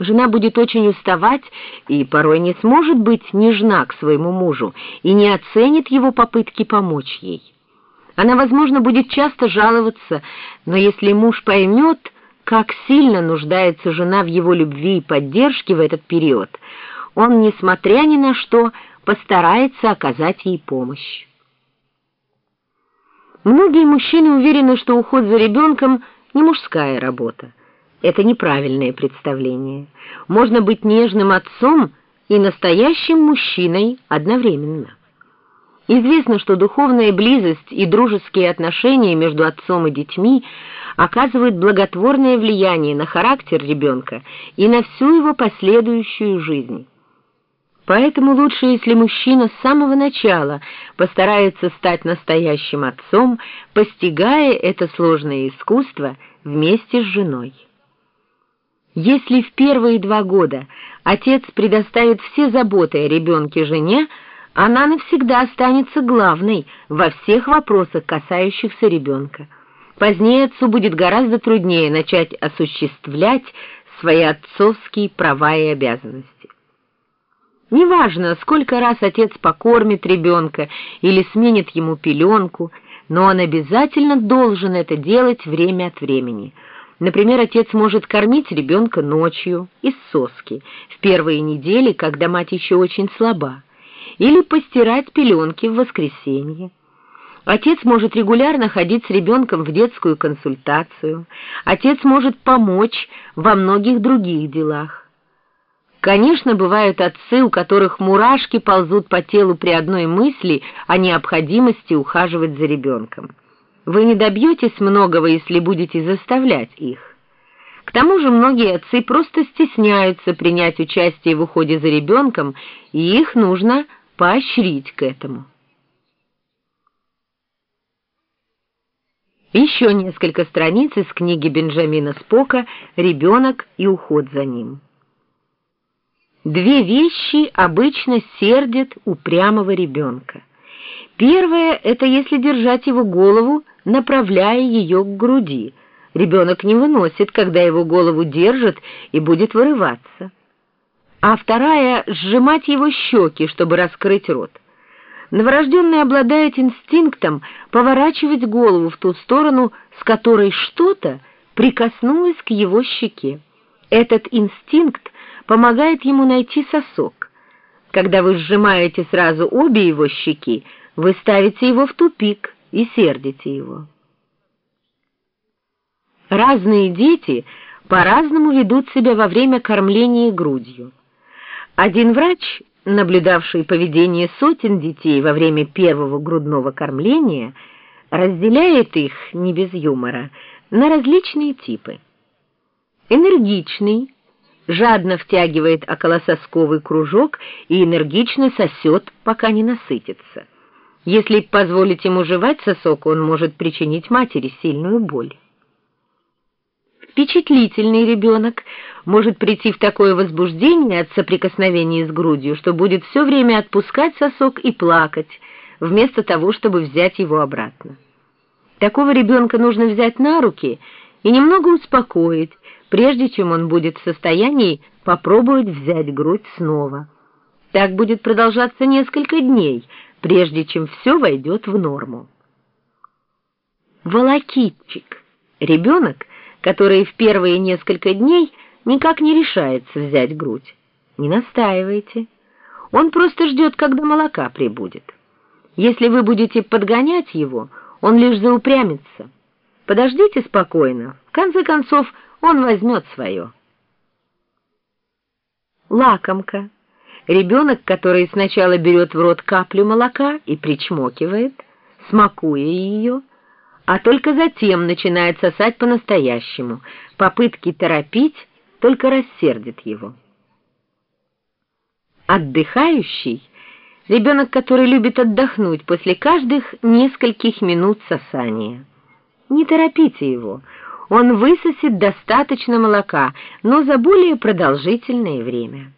Жена будет очень уставать и порой не сможет быть нежна к своему мужу и не оценит его попытки помочь ей. Она, возможно, будет часто жаловаться, но если муж поймет, как сильно нуждается жена в его любви и поддержке в этот период, он, несмотря ни на что, постарается оказать ей помощь. Многие мужчины уверены, что уход за ребенком не мужская работа. Это неправильное представление. Можно быть нежным отцом и настоящим мужчиной одновременно. Известно, что духовная близость и дружеские отношения между отцом и детьми оказывают благотворное влияние на характер ребенка и на всю его последующую жизнь. Поэтому лучше, если мужчина с самого начала постарается стать настоящим отцом, постигая это сложное искусство вместе с женой. Если в первые два года отец предоставит все заботы о ребенке жене, она навсегда останется главной во всех вопросах, касающихся ребенка. Позднее отцу будет гораздо труднее начать осуществлять свои отцовские права и обязанности. Неважно, сколько раз отец покормит ребенка или сменит ему пеленку, но он обязательно должен это делать время от времени – Например, отец может кормить ребенка ночью из соски в первые недели, когда мать еще очень слаба, или постирать пеленки в воскресенье. Отец может регулярно ходить с ребенком в детскую консультацию. Отец может помочь во многих других делах. Конечно, бывают отцы, у которых мурашки ползут по телу при одной мысли о необходимости ухаживать за ребенком. Вы не добьетесь многого, если будете заставлять их. К тому же многие отцы просто стесняются принять участие в уходе за ребенком, и их нужно поощрить к этому. Еще несколько страниц из книги Бенджамина Спока «Ребенок и уход за ним». Две вещи обычно сердят упрямого ребенка. Первое – это если держать его голову направляя ее к груди. Ребенок не выносит, когда его голову держат и будет вырываться. А вторая — сжимать его щеки, чтобы раскрыть рот. Новорожденный обладает инстинктом поворачивать голову в ту сторону, с которой что-то прикоснулось к его щеке. Этот инстинкт помогает ему найти сосок. Когда вы сжимаете сразу обе его щеки, вы ставите его в тупик и сердите его. Разные дети по-разному ведут себя во время кормления грудью. Один врач, наблюдавший поведение сотен детей во время первого грудного кормления, разделяет их, не без юмора, на различные типы. Энергичный, жадно втягивает околососковый кружок и энергично сосет, пока не насытится. Если позволить ему жевать сосок, он может причинить матери сильную боль. Впечатлительный ребенок может прийти в такое возбуждение от соприкосновения с грудью, что будет все время отпускать сосок и плакать, вместо того, чтобы взять его обратно. Такого ребенка нужно взять на руки и немного успокоить, прежде чем он будет в состоянии попробовать взять грудь снова. Так будет продолжаться несколько дней – прежде чем все войдет в норму. Волокитчик – ребенок, который в первые несколько дней никак не решается взять грудь. Не настаивайте. Он просто ждет, когда молока прибудет. Если вы будете подгонять его, он лишь заупрямится. Подождите спокойно. В конце концов, он возьмет свое. Лакомка. Ребенок, который сначала берет в рот каплю молока и причмокивает, смакуя ее, а только затем начинает сосать по-настоящему. Попытки торопить только рассердит его. Отдыхающий — ребенок, который любит отдохнуть после каждых нескольких минут сосания. Не торопите его, он высосет достаточно молока, но за более продолжительное время.